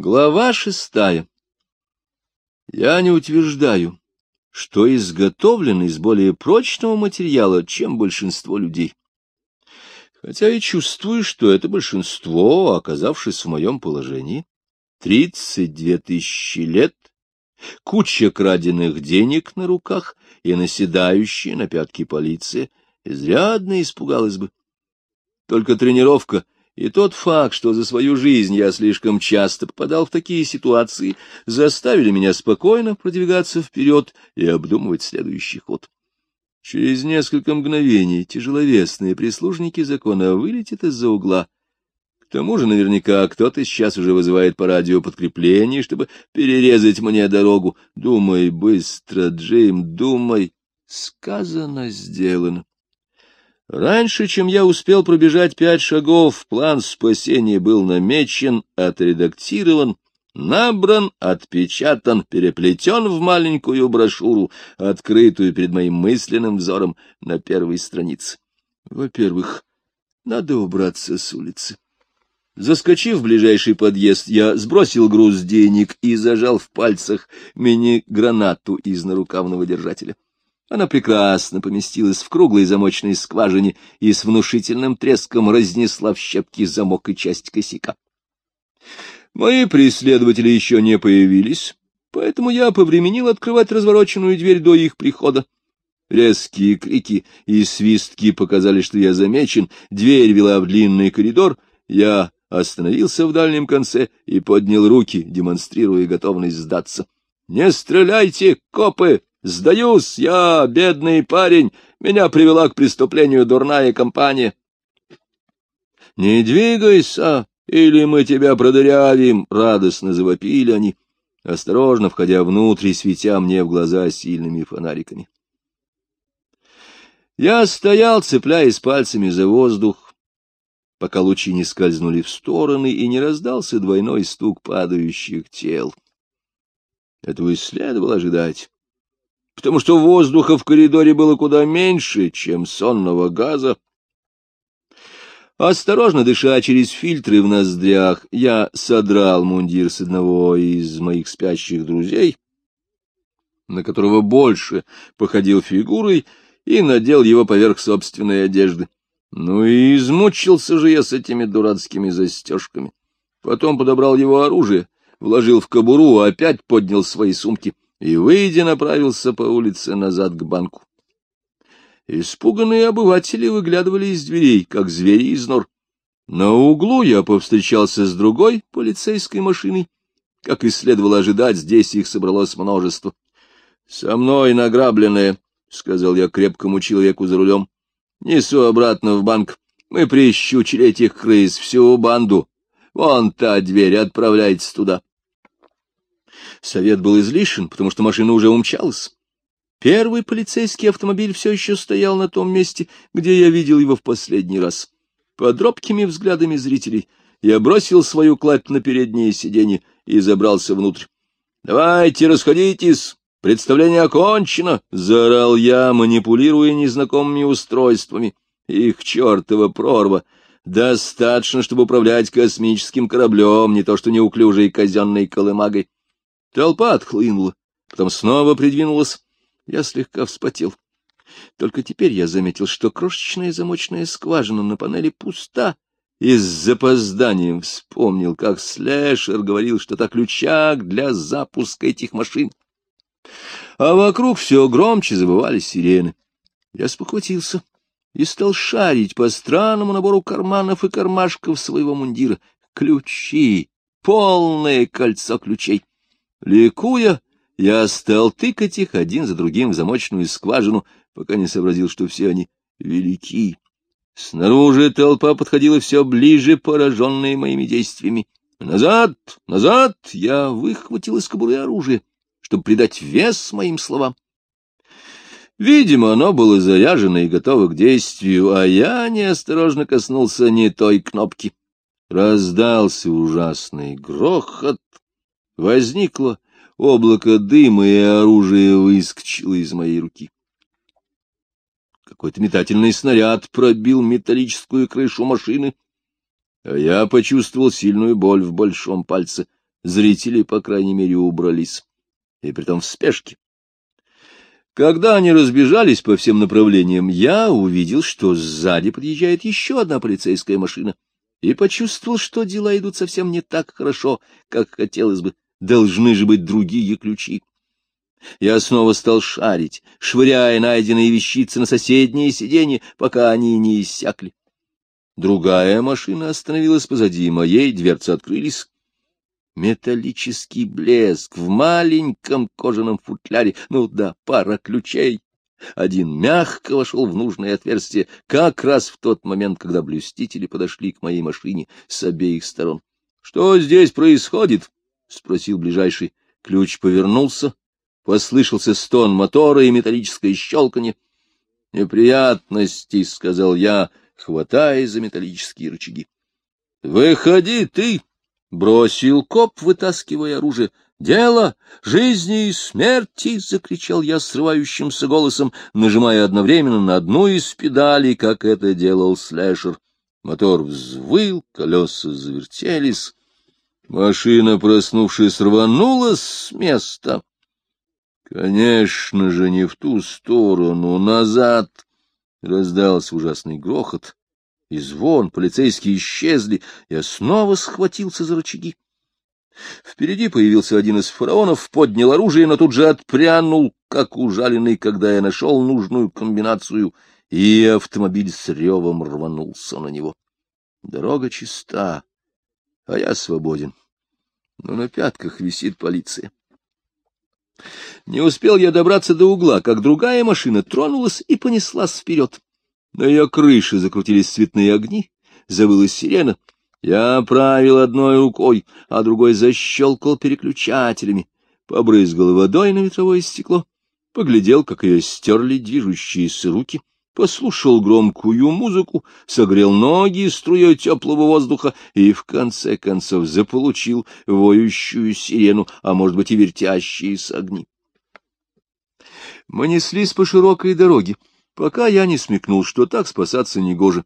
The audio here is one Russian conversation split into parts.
Глава шестая. Я не утверждаю, что изготовлен из более прочного материала, чем большинство людей. Хотя и чувствую, что это большинство, оказавшись в моем положении, тридцать две тысячи лет, куча краденных денег на руках и наседающая на пятки полиция, изрядно испугалась бы. Только тренировка — и тот факт, что за свою жизнь я слишком часто попадал в такие ситуации, заставили меня спокойно продвигаться вперед и обдумывать следующий ход. Через несколько мгновений тяжеловесные прислужники закона вылетят из-за угла. К тому же наверняка кто-то сейчас уже вызывает по радио подкрепление, чтобы перерезать мне дорогу. Думай быстро, Джейм, думай. Сказано, сделано. Раньше, чем я успел пробежать пять шагов, план спасения был намечен, отредактирован, набран, отпечатан, переплетен в маленькую брошюру, открытую перед моим мысленным взором на первой странице. Во-первых, надо убраться с улицы. Заскочив в ближайший подъезд, я сбросил груз денег и зажал в пальцах мини-гранату из нарукавного держателя. Она прекрасно поместилась в круглой замочной скважине и с внушительным треском разнесла в щепки замок и часть косяка. Мои преследователи еще не появились, поэтому я повременил открывать развороченную дверь до их прихода. Резкие крики и свистки показали, что я замечен, дверь вела в длинный коридор, я остановился в дальнем конце и поднял руки, демонстрируя готовность сдаться. — Не стреляйте, копы! Сдаюсь, я бедный парень, меня привела к преступлению дурная компания. Не двигайся, или мы тебя продырявим, — радостно завопили они, осторожно входя внутрь и светя мне в глаза сильными фонариками. Я стоял, цепляясь пальцами за воздух, пока лучи не скользнули в стороны и не раздался двойной стук падающих тел. Этого и следовало ожидать потому что воздуха в коридоре было куда меньше, чем сонного газа. Осторожно дыша через фильтры в ноздрях, я содрал мундир с одного из моих спящих друзей, на которого больше походил фигурой, и надел его поверх собственной одежды. Ну и измучился же я с этими дурацкими застежками. Потом подобрал его оружие, вложил в кобуру, опять поднял свои сумки — и, выйдя, направился по улице назад к банку. Испуганные обыватели выглядывали из дверей, как звери из нор. На углу я повстречался с другой полицейской машиной. Как и следовало ожидать, здесь их собралось множество. — Со мной награбленное, — сказал я крепкому человеку за рулем. — Несу обратно в банк. Мы прищучили этих крыс, всю банду. Вон та дверь, отправляйтесь туда. Совет был излишен, потому что машина уже умчалась. Первый полицейский автомобиль все еще стоял на том месте, где я видел его в последний раз. Под робкими взглядами зрителей я бросил свою кладь на переднее сиденье и забрался внутрь. — Давайте, расходитесь! Представление окончено! — заорал я, манипулируя незнакомыми устройствами. Их чертова прорва! Достаточно, чтобы управлять космическим кораблем, не то что неуклюжей казенной колымагой. Толпа отхлынула, потом снова придвинулась. Я слегка вспотел. Только теперь я заметил, что крошечная замочная скважина на панели пуста, и с запозданием вспомнил, как Слэшер говорил что-то ключак для запуска этих машин. А вокруг все громче забывали сирены. Я спохватился и стал шарить по странному набору карманов и кармашков своего мундира. Ключи, полное кольцо ключей. Ликуя, я стал тыкать их один за другим в замочную скважину, пока не сообразил, что все они велики. Снаружи толпа подходила все ближе, пораженная моими действиями. «Назад! Назад!» Я выхватил из кобуры оружие, чтобы придать вес моим словам. Видимо, оно было заряжено и готово к действию, а я неосторожно коснулся не той кнопки. Раздался ужасный грохот, Возникло облако дыма, и оружие выскочило из моей руки. Какой-то метательный снаряд пробил металлическую крышу машины, а я почувствовал сильную боль в большом пальце. Зрители, по крайней мере, убрались, и притом в спешке. Когда они разбежались по всем направлениям, я увидел, что сзади подъезжает еще одна полицейская машина, и почувствовал, что дела идут совсем не так хорошо, как хотелось бы. Должны же быть другие ключи. Я снова стал шарить, швыряя найденные вещицы на соседние сиденья, пока они не иссякли. Другая машина остановилась позади моей, дверцы открылись. Металлический блеск в маленьком кожаном футляре. Ну да, пара ключей. Один мягко вошел в нужное отверстие, как раз в тот момент, когда блюстители подошли к моей машине с обеих сторон. — Что здесь происходит? — спросил ближайший. Ключ повернулся, послышался стон мотора и металлическое щелканье. — Неприятности, — сказал я, хватая за металлические рычаги. — Выходи ты! — бросил коп, вытаскивая оружие. — Дело жизни и смерти! — закричал я срывающимся голосом, нажимая одновременно на одну из педалей, как это делал слэшер. Мотор взвыл, колеса завертелись. Машина, проснувшись, рванула с места. Конечно же, не в ту сторону, назад. Раздался ужасный грохот и звон, полицейские исчезли, я снова схватился за рычаги. Впереди появился один из фараонов, поднял оружие, но тут же отпрянул, как ужаленный, когда я нашел нужную комбинацию, и автомобиль с ревом рванулся на него. Дорога чиста, а я свободен. Но на пятках висит полиция. Не успел я добраться до угла, как другая машина тронулась и понеслась вперед. На ее крыше закрутились цветные огни, завыла сирена. Я правил одной рукой, а другой защелкал переключателями, побрызгал водой на ветровое стекло, поглядел, как ее стерли движущиеся руки, послушал громкую музыку, согрел ноги струей теплого воздуха и, в конце концов, заполучил воющую сирену, а, может быть, и вертящиеся огни. Мы неслись по широкой дороге, пока я не смекнул, что так спасаться негоже.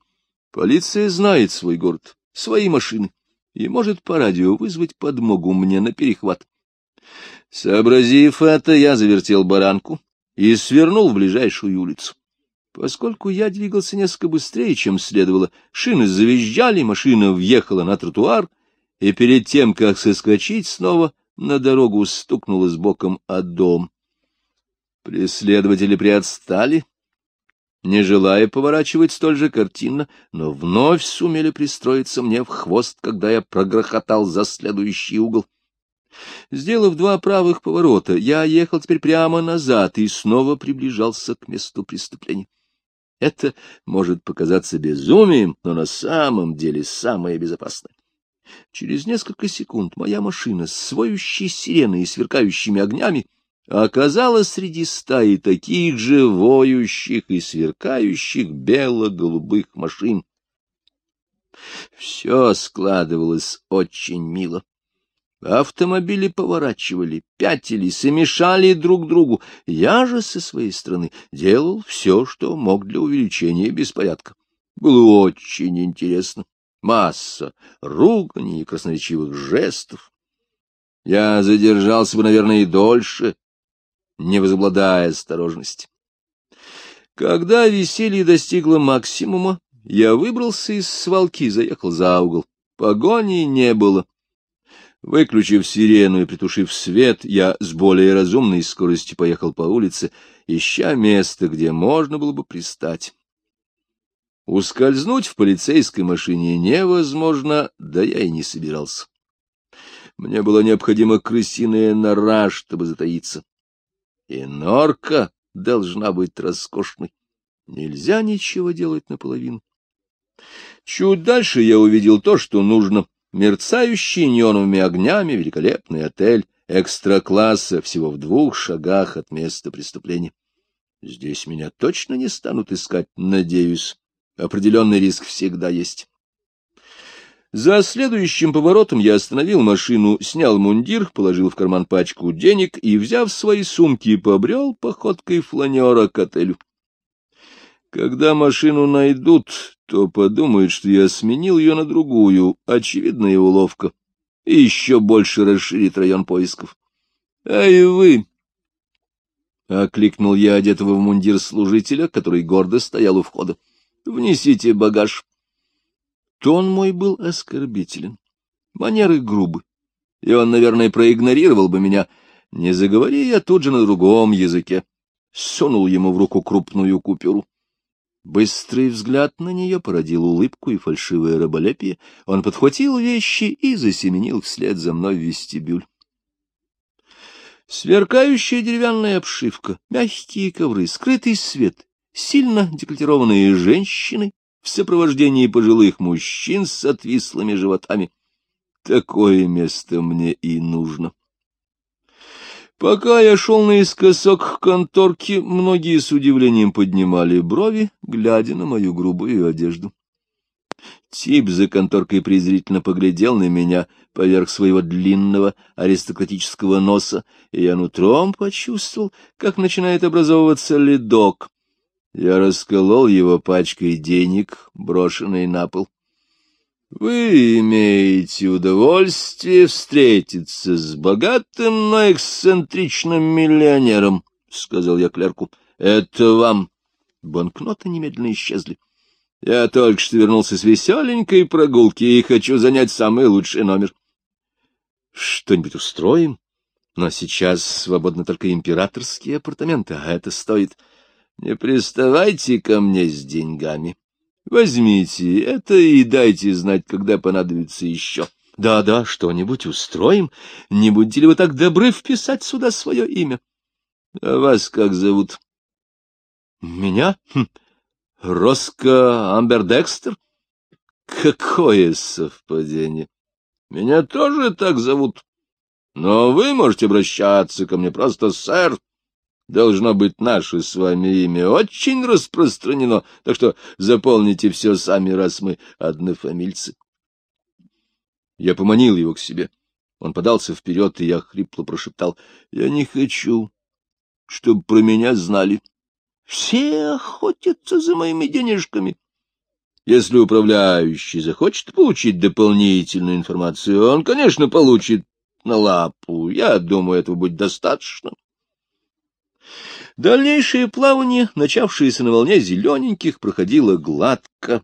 Полиция знает свой город, свои машины, и может по радио вызвать подмогу мне на перехват. Сообразив это, я завертел баранку и свернул в ближайшую улицу. Поскольку я двигался несколько быстрее, чем следовало, шины завизжали, машина въехала на тротуар, и перед тем, как соскочить снова, на дорогу стукнулась боком о дом. Преследователи приотстали, не желая поворачивать столь же картинно, но вновь сумели пристроиться мне в хвост, когда я прогрохотал за следующий угол. Сделав два правых поворота, я ехал теперь прямо назад и снова приближался к месту преступления. Это может показаться безумием, но на самом деле самое безопасное. Через несколько секунд моя машина с своющей сиреной и сверкающими огнями оказалась среди стаи таких же воющих и сверкающих бело-голубых машин. Все складывалось очень мило. Автомобили поворачивали, пятились и мешали друг другу. Я же со своей стороны делал все, что мог для увеличения беспорядка. Было очень интересно. Масса руганий и красноречивых жестов. Я задержался бы, наверное, и дольше, не возобладая осторожности. Когда веселье достигло максимума, я выбрался из свалки и заехал за угол. Погони не было. Выключив сирену и притушив свет, я с более разумной скоростью поехал по улице, ища место, где можно было бы пристать. Ускользнуть в полицейской машине невозможно, да я и не собирался. Мне было необходимо крысиная нора, чтобы затаиться. И норка должна быть роскошной. Нельзя ничего делать наполовину. Чуть дальше я увидел то, что нужно — мерцающий неоновыми огнями великолепный отель экстра-класса всего в двух шагах от места преступления. Здесь меня точно не станут искать, надеюсь. Определенный риск всегда есть. За следующим поворотом я остановил машину, снял мундир, положил в карман пачку денег и, взяв свои сумки, побрел походкой фланера к отелю. Когда машину найдут, то подумают, что я сменил ее на другую, очевидная уловка. и еще больше расширит район поисков. — Эй, вы! — окликнул я одетого в мундир служителя, который гордо стоял у входа. — Внесите багаж. Тон мой был оскорбителен, манеры грубы, и он, наверное, проигнорировал бы меня, не заговори я тут же на другом языке. Сунул ему в руку крупную купюру. Быстрый взгляд на нее породил улыбку и фальшивое раболепие. Он подхватил вещи и засеменил вслед за мной в вестибюль. Сверкающая деревянная обшивка, мягкие ковры, скрытый свет, сильно декольтированные женщины в сопровождении пожилых мужчин с отвислыми животами. Такое место мне и нужно. Пока я шел наискосок к конторке, многие с удивлением поднимали брови, глядя на мою грубую одежду. Тип за конторкой презрительно поглядел на меня поверх своего длинного аристократического носа, и я нутром почувствовал, как начинает образовываться ледок. Я расколол его пачкой денег, брошенной на пол. Вы имеете удовольствие встретиться с богатым, но эксцентричным миллионером, — сказал я клерку. — Это вам. Банкноты немедленно исчезли. Я только что вернулся с веселенькой прогулки и хочу занять самый лучший номер. — Что-нибудь устроим? Но сейчас свободны только императорские апартаменты, а это стоит... Не приставайте ко мне с деньгами. Возьмите это и дайте знать, когда понадобится еще. Да-да, что-нибудь устроим. Не будете ли вы так добры вписать сюда свое имя? А вас как зовут? Меня? Хм. Роско Амбердекстер? Какое совпадение! Меня тоже так зовут. Но вы можете обращаться ко мне просто, сэр. Должно быть, наше с вами имя очень распространено, так что заполните все сами, раз мы однофамильцы. Я поманил его к себе. Он подался вперед, и я хрипло прошептал. — Я не хочу, чтобы про меня знали. Все охотятся за моими денежками. Если управляющий захочет получить дополнительную информацию, он, конечно, получит на лапу. Я думаю, этого будет достаточно. Дальнейшее плавание, начавшееся на волне зелененьких, проходило гладко.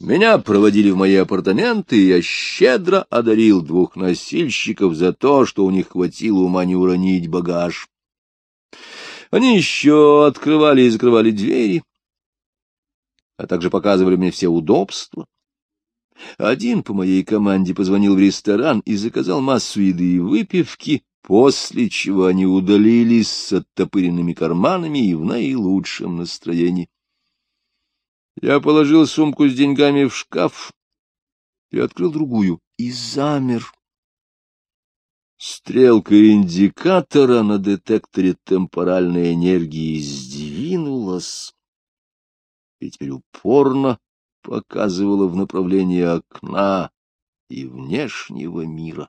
Меня проводили в мои апартаменты, и я щедро одарил двух носильщиков за то, что у них хватило ума не уронить багаж. Они еще открывали и закрывали двери, а также показывали мне все удобства. Один по моей команде позвонил в ресторан и заказал массу еды и выпивки, после чего они удалились с оттопыренными карманами и в наилучшем настроении. Я положил сумку с деньгами в шкаф и открыл другую, и замер. Стрелка индикатора на детекторе темпоральной энергии сдвинулась и теперь упорно показывала в направлении окна и внешнего мира.